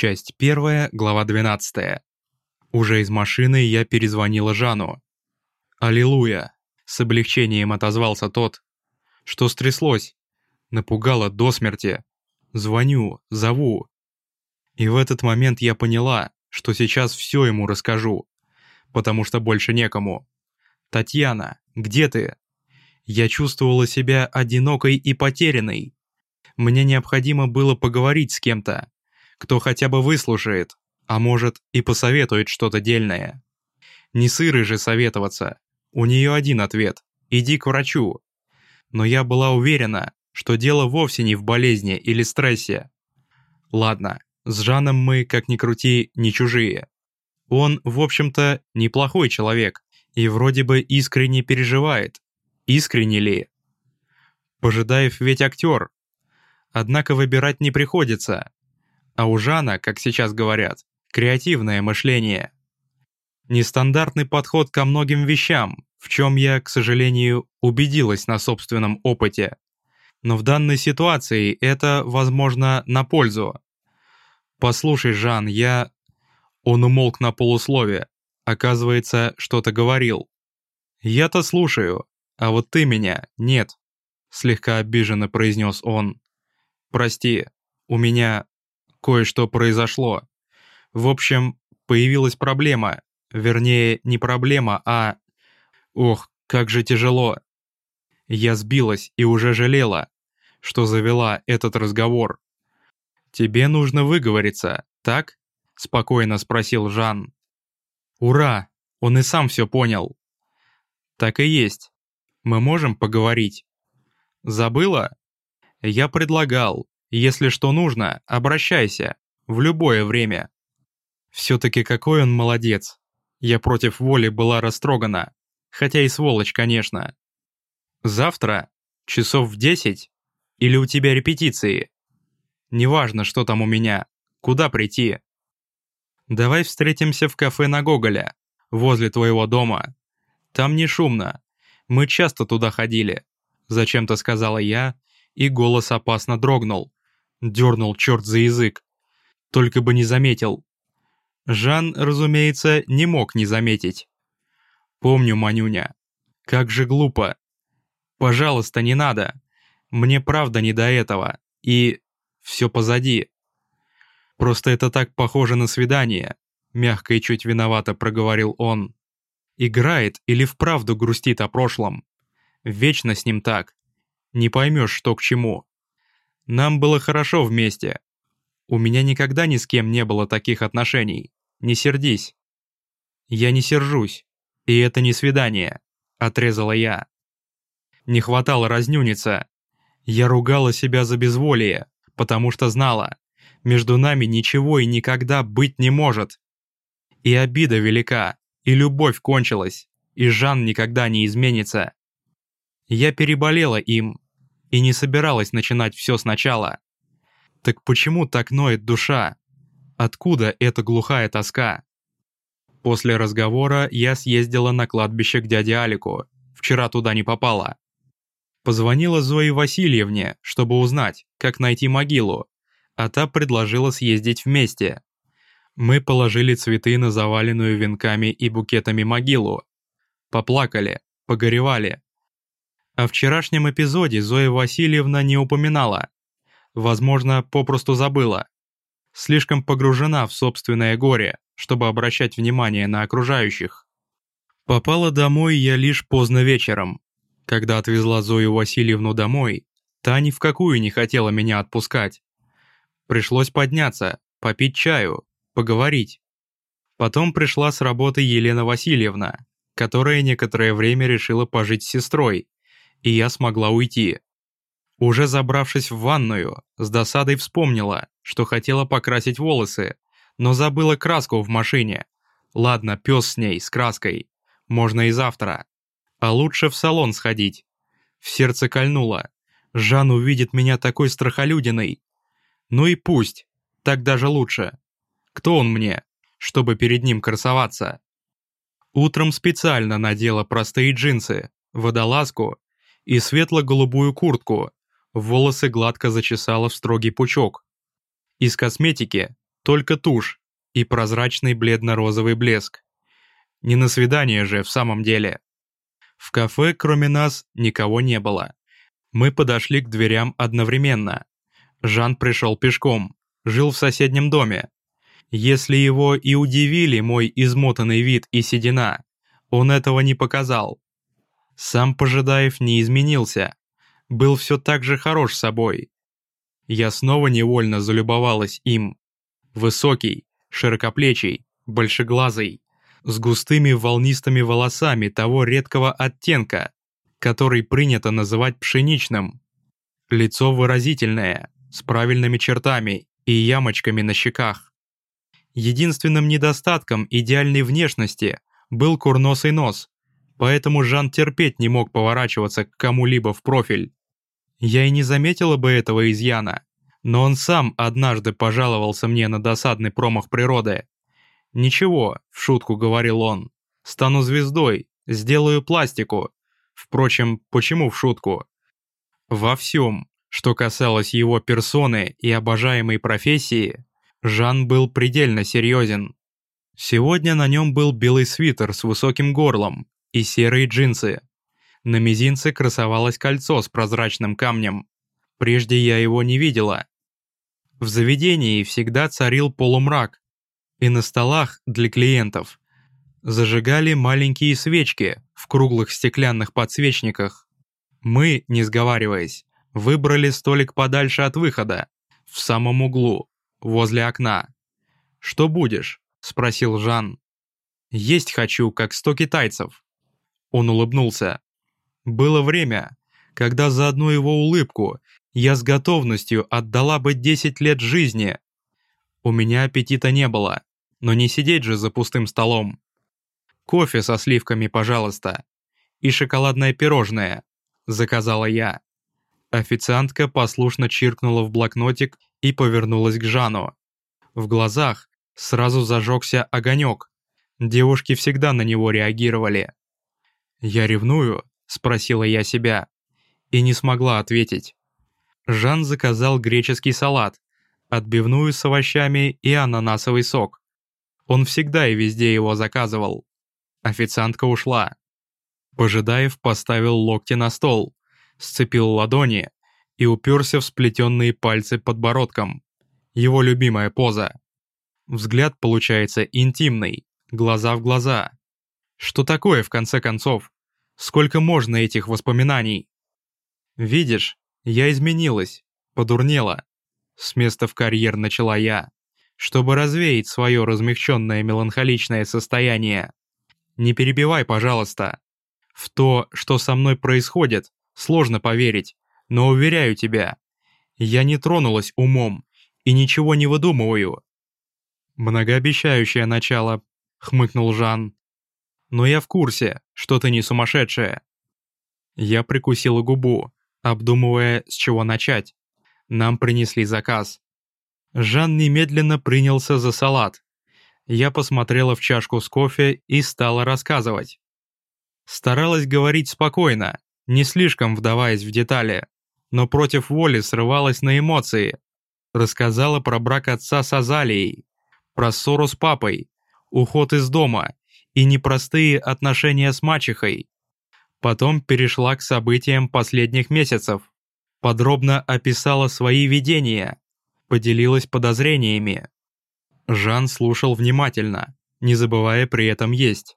Часть первая, глава 12. Уже из машины я перезвонила Жану. «Аллилуйя!» — с облегчением отозвался тот. «Что стряслось?» Напугало до смерти. Звоню, зову. И в этот момент я поняла, что сейчас все ему расскажу, потому что больше некому. «Татьяна, где ты?» Я чувствовала себя одинокой и потерянной. Мне необходимо было поговорить с кем-то, кто хотя бы выслушает, а может и посоветует что-то дельное. Не сыры же советоваться. У нее один ответ – иди к врачу. Но я была уверена, что дело вовсе не в болезни или стрессе. Ладно, с Жаном мы, как ни крути, не чужие. Он, в общем-то, неплохой человек и вроде бы искренне переживает. Искренне ли? Пожидаев ведь актер. Однако выбирать не приходится. А у Жана, как сейчас говорят, креативное мышление. Нестандартный подход ко многим вещам, в чем я, к сожалению, убедилась на собственном опыте. Но в данной ситуации это, возможно, на пользу. «Послушай, Жан, я...» Он умолк на полуслове. Оказывается, что-то говорил. «Я-то слушаю, а вот ты меня нет», — слегка обиженно произнес он. «Прости, у меня кое-что произошло. В общем, появилась проблема. Вернее, не проблема, а... Ох, как же тяжело. Я сбилась и уже жалела, что завела этот разговор. «Тебе нужно выговориться, так?» — спокойно спросил Жан. «Ура! Он и сам все понял». «Так и есть. Мы можем поговорить?» «Забыла?» «Я предлагал, если что нужно, обращайся. В любое время. Все-таки какой он молодец. Я против воли была растрогана. Хотя и сволочь, конечно. Завтра? Часов в десять? Или у тебя репетиции? Неважно, что там у меня. Куда прийти? Давай встретимся в кафе на Гоголя, возле твоего дома. Там не шумно. Мы часто туда ходили. Зачем-то сказала я, и голос опасно дрогнул. Дернул черт за язык. Только бы не заметил. Жан, разумеется, не мог не заметить. Помню, Манюня. Как же глупо. Пожалуйста, не надо. Мне правда не до этого. И все позади. Просто это так похоже на свидание. Мягко и чуть виновато проговорил он. Играет или вправду грустит о прошлом. Вечно с ним так. Не поймешь, что к чему. Нам было хорошо вместе. У меня никогда ни с кем не было таких отношений. Не сердись. Я не сержусь. И это не свидание. Отрезала я. Не хватало разнюниться. Я ругала себя за безволие, потому что знала, между нами ничего и никогда быть не может. И обида велика, и любовь кончилась, и Жан никогда не изменится. Я переболела им, и не собиралась начинать все сначала. Так почему так ноет душа? Откуда эта глухая тоска? После разговора я съездила на кладбище к дяде Алику. Вчера туда не попала. Позвонила Зое Васильевне, чтобы узнать, как найти могилу, а та предложила съездить вместе. Мы положили цветы на заваленную венками и букетами могилу. Поплакали, погоревали, о вчерашнем эпизоде Зоя Васильевна не упоминала. Возможно, попросту забыла. Слишком погружена в собственное горе, чтобы обращать внимание на окружающих. Попала домой я лишь поздно вечером. Когда отвезла Зою Васильевну домой, та ни в какую не хотела меня отпускать. Пришлось подняться, попить чаю, поговорить. Потом пришла с работы Елена Васильевна, которая некоторое время решила пожить с сестрой, и я смогла уйти. Уже забравшись в ванную, с досадой вспомнила, что хотела покрасить волосы, но забыла краску в машине. Ладно, пес с ней, с краской. Можно и завтра. А лучше в салон сходить. В сердце кольнуло. Жан увидит меня такой страхолюдиной. Ну и пусть, так даже лучше. Кто он мне, чтобы перед ним красоваться? Утром специально надела простые джинсы, водолазку и светло-голубую куртку, волосы гладко зачесала в строгий пучок. Из косметики только тушь и прозрачный бледно-розовый блеск. Не на свидание же в самом деле. В кафе, кроме нас, никого не было. Мы подошли к дверям одновременно. Жан пришел пешком, жил в соседнем доме. Если его и удивили мой измотанный вид и седина, он этого не показал. Сам Пожидаев не изменился, был все так же хорош собой. Я снова невольно залюбовалась им. Высокий, широкоплечий, большеглазый, с густыми волнистыми волосами того редкого оттенка, который принято называть пшеничным. Лицо выразительное, с правильными чертами и ямочками на щеках. Единственным недостатком идеальной внешности был курносый нос, поэтому Жан терпеть не мог поворачиваться к кому-либо в профиль. Я и не заметила бы этого изъяна, но он сам однажды пожаловался мне на досадный промах природы. «Ничего», — в шутку говорил он, — «стану звездой, сделаю пластику, Впрочем, почему в шутку? Во всем, что касалось его персоны и обожаемой профессии, Жан был предельно серьезен. Сегодня на нем был белый свитер с высоким горлом и серые джинсы. На мизинце красовалось кольцо с прозрачным камнем. Прежде я его не видела. В заведении всегда царил полумрак, и на столах для клиентов зажигали маленькие свечки в круглых стеклянных подсвечниках. Мы, не сговариваясь, выбрали столик подальше от выхода, в самом углу, возле окна. «Что будешь?» – спросил Жан. «Есть хочу, как сто китайцев». Он улыбнулся. Было время, когда за одну его улыбку я с готовностью отдала бы 10 лет жизни. У меня аппетита не было, но не сидеть же за пустым столом. «Кофе со сливками, пожалуйста. И шоколадное пирожное», — заказала я. Официантка послушно чиркнула в блокнотик и повернулась к Жану. В глазах сразу зажегся огонек. Девушки всегда на него реагировали. «Я ревную?» — спросила я себя. И не смогла ответить. Жан заказал греческий салат, отбивную с овощами и ананасовый сок. Он всегда и везде его заказывал. Официантка ушла. Пожидаев поставил локти на стол, сцепил ладони и уперся в сплетенные пальцы подбородком. Его любимая поза. Взгляд получается интимный, глаза в глаза. Что такое, в конце концов? Сколько можно этих воспоминаний? Видишь, я изменилась, подурнела. С места в карьер начала я, чтобы развеять свое размягченное меланхоличное состояние. Не перебивай, пожалуйста. В то, что со мной происходит, сложно поверить, но уверяю тебя, я не тронулась умом и ничего не выдумываю. Многообещающее начало, хмыкнул Жан. Но я в курсе, что ты не сумасшедшая. Я прикусила губу, обдумывая, с чего начать. Нам принесли заказ. Жан немедленно принялся за салат, я посмотрела в чашку с кофе и стала рассказывать. Старалась говорить спокойно, не слишком вдаваясь в детали, но против воли срывалась на эмоции. Рассказала про брак отца с Азалией, про ссору с папой, уход из дома и непростые отношения с мачехой. Потом перешла к событиям последних месяцев. Подробно описала свои видения, поделилась подозрениями. Жан слушал внимательно, не забывая при этом есть.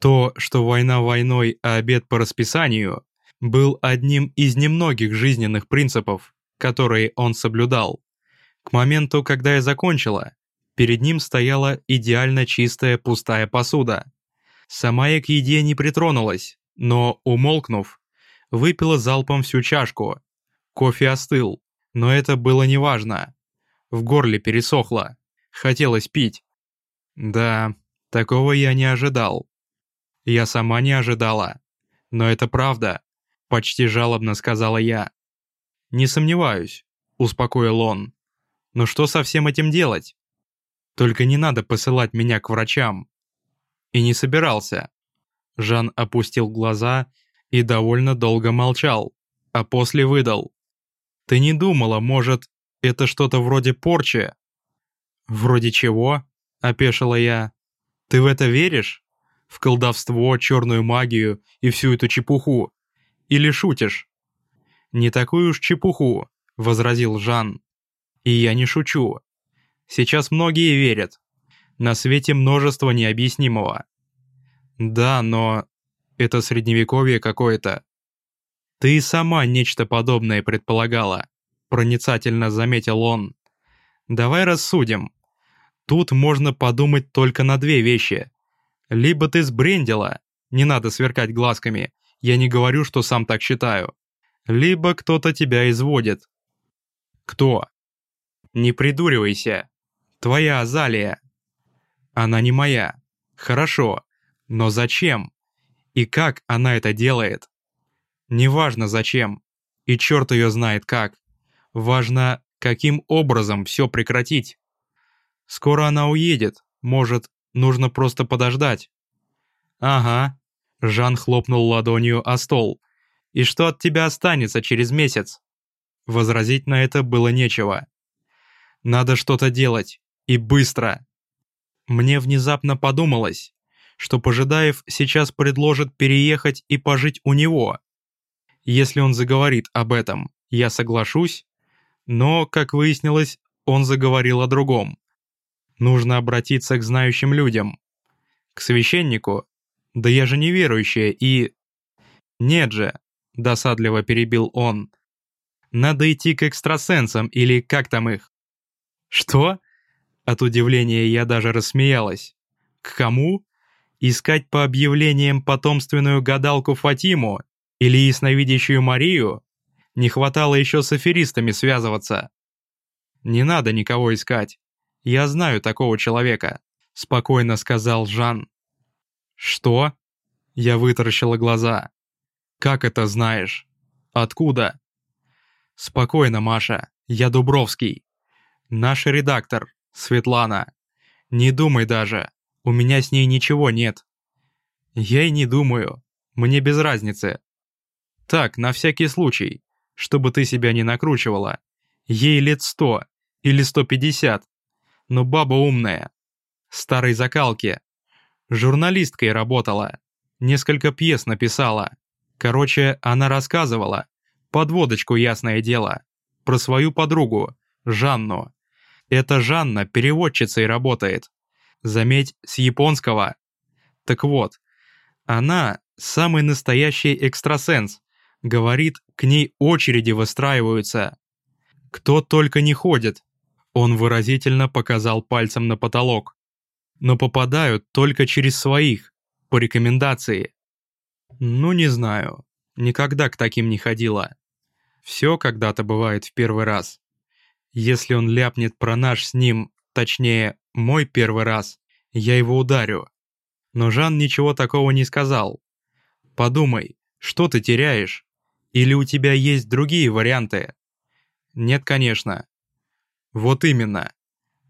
То, что война войной, а обед по расписанию, был одним из немногих жизненных принципов, которые он соблюдал. К моменту, когда я закончила, перед ним стояла идеально чистая пустая посуда. Сама я к еде не притронулась, но, умолкнув, выпила залпом всю чашку. Кофе остыл, но это было неважно. В горле пересохло. Хотелось пить. Да, такого я не ожидал. Я сама не ожидала. Но это правда, почти жалобно сказала я. Не сомневаюсь, успокоил он. Но что со всем этим делать? Только не надо посылать меня к врачам. И не собирался. Жан опустил глаза и довольно долго молчал, а после выдал. Ты не думала, может, это что-то вроде порчи? «Вроде чего?» – опешила я. «Ты в это веришь? В колдовство, черную магию и всю эту чепуху? Или шутишь?» «Не такую уж чепуху», – возразил Жан. «И я не шучу. Сейчас многие верят. На свете множество необъяснимого». «Да, но это средневековье какое-то». «Ты сама нечто подобное предполагала», – проницательно заметил он. «Давай рассудим. Тут можно подумать только на две вещи. Либо ты сбрендила, не надо сверкать глазками, я не говорю, что сам так считаю. Либо кто-то тебя изводит. Кто? Не придуривайся. Твоя Азалия. Она не моя. Хорошо. Но зачем? И как она это делает? Неважно зачем. И черт ее знает как. Важно, каким образом все прекратить. Скоро она уедет, может, нужно просто подождать. Ага. Жан хлопнул ладонью о стол. И что от тебя останется через месяц? Возразить на это было нечего. Надо что-то делать. И быстро. Мне внезапно подумалось, что Пожидаев сейчас предложит переехать и пожить у него. Если он заговорит об этом, я соглашусь, но, как выяснилось, он заговорил о другом. Нужно обратиться к знающим людям. К священнику? Да я же неверующая и... Нет же, досадливо перебил он. Надо идти к экстрасенсам или как там их. Что? От удивления я даже рассмеялась. К кому? Искать по объявлениям потомственную гадалку Фатиму или ясновидящую Марию? Не хватало еще с аферистами связываться. Не надо никого искать. «Я знаю такого человека», — спокойно сказал Жан. «Что?» Я вытаращила глаза. «Как это знаешь? Откуда?» «Спокойно, Маша, я Дубровский. Наш редактор, Светлана. Не думай даже, у меня с ней ничего нет». «Я и не думаю, мне без разницы». «Так, на всякий случай, чтобы ты себя не накручивала. Ей лет сто или сто пятьдесят но баба умная. Старой закалки. Журналисткой работала. Несколько пьес написала. Короче, она рассказывала. Подводочку, ясное дело. Про свою подругу, Жанну. Эта Жанна переводчицей работает. Заметь, с японского. Так вот, она самый настоящий экстрасенс. Говорит, к ней очереди выстраиваются. Кто только не ходит, он выразительно показал пальцем на потолок. Но попадают только через своих, по рекомендации. Ну, не знаю. Никогда к таким не ходила. Все когда-то бывает в первый раз. Если он ляпнет про наш с ним, точнее, мой первый раз, я его ударю. Но Жан ничего такого не сказал. Подумай, что ты теряешь? Или у тебя есть другие варианты? Нет, конечно. Вот именно.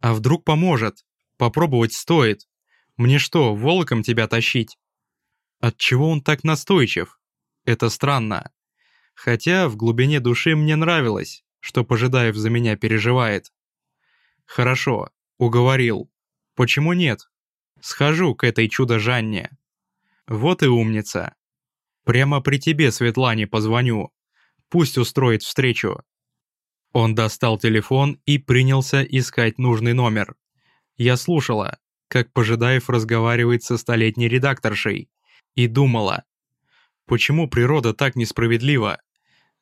А вдруг поможет? Попробовать стоит. Мне что, волоком тебя тащить? Отчего он так настойчив? Это странно. Хотя в глубине души мне нравилось, что Пожидаев за меня переживает. Хорошо, уговорил. Почему нет? Схожу к этой чудо-Жанне. Вот и умница. Прямо при тебе, Светлане, позвоню. Пусть устроит встречу. Он достал телефон и принялся искать нужный номер. Я слушала, как Пожидаев разговаривает со столетней редакторшей, и думала, почему природа так несправедлива?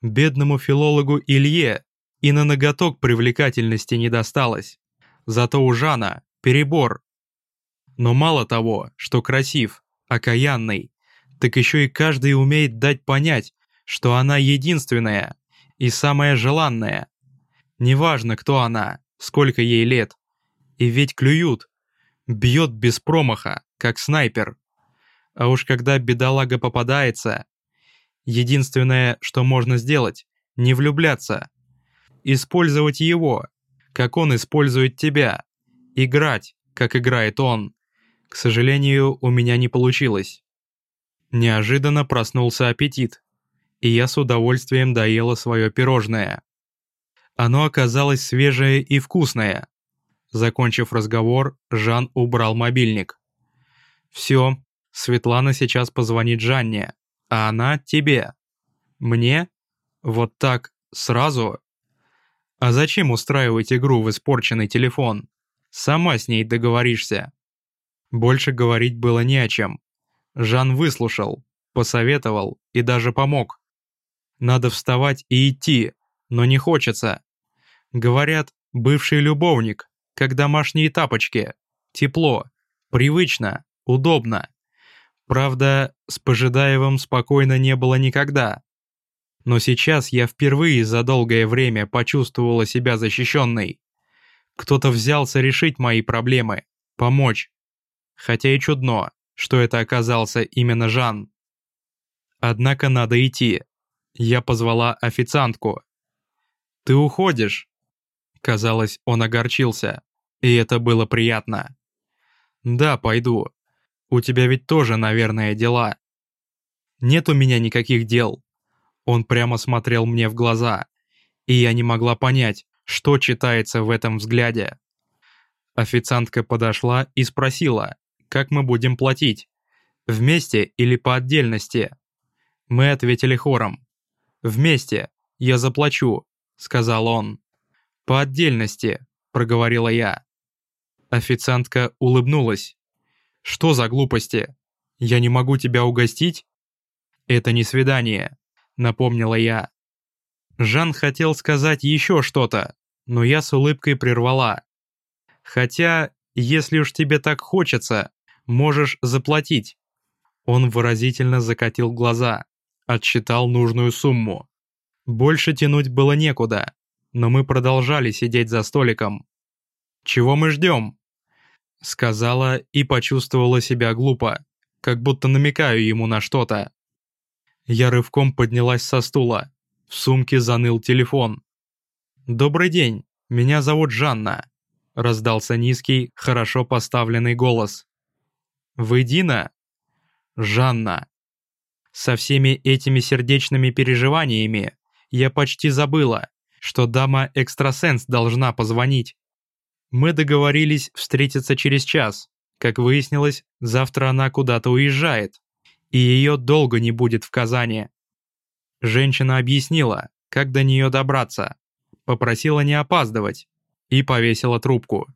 Бедному филологу Илье и на ноготок привлекательности не досталось. Зато у Жана перебор. Но мало того, что красив, окаянный, так еще и каждый умеет дать понять, что она единственная и самая желанная. Неважно, кто она, сколько ей лет. И ведь клюют. Бьет без промаха, как снайпер. А уж когда бедолага попадается, единственное, что можно сделать, не влюбляться. Использовать его, как он использует тебя. Играть, как играет он. К сожалению, у меня не получилось. Неожиданно проснулся аппетит, и я с удовольствием доела свое пирожное. Оно оказалось свежее и вкусное. Закончив разговор, Жан убрал мобильник. «Все, Светлана сейчас позвонит Жанне, а она тебе. Мне? Вот так, сразу? А зачем устраивать игру в испорченный телефон? Сама с ней договоришься». Больше говорить было не о чем. Жан выслушал, посоветовал и даже помог. Надо вставать и идти, но не хочется. Говорят, бывший любовник, как домашние тапочки. Тепло, привычно, удобно. Правда, с Пожидаевым спокойно не было никогда. Но сейчас я впервые за долгое время почувствовала себя защищенной. Кто-то взялся решить мои проблемы, помочь. Хотя и чудно, что это оказался именно Жан. Однако надо идти. Я позвала официантку. «Ты уходишь?» Казалось, он огорчился, и это было приятно. «Да, пойду. У тебя ведь тоже, наверное, дела». «Нет у меня никаких дел». Он прямо смотрел мне в глаза, и я не могла понять, что читается в этом взгляде. Официантка подошла и спросила, как мы будем платить, вместе или по отдельности. Мы ответили хором. «Вместе, я заплачу», — сказал он. «По отдельности», — проговорила я. Официантка улыбнулась. «Что за глупости? Я не могу тебя угостить?» «Это не свидание», — напомнила я. Жан хотел сказать еще что-то, но я с улыбкой прервала. «Хотя, если уж тебе так хочется, можешь заплатить». Он выразительно закатил глаза, отсчитал нужную сумму. Больше тянуть было некуда, но мы продолжали сидеть за столиком. «Чего мы ждем?» Сказала и почувствовала себя глупо, как будто намекаю ему на что-то. Я рывком поднялась со стула. В сумке заныл телефон. «Добрый день, меня зовут Жанна», — раздался низкий, хорошо поставленный голос. Вы Дина? Жанна. Со всеми этими сердечными переживаниями я почти забыла, что дама-экстрасенс должна позвонить. Мы договорились встретиться через час. Как выяснилось, завтра она куда-то уезжает, и ее долго не будет в Казани. Женщина объяснила, как до нее добраться, попросила не опаздывать и повесила трубку.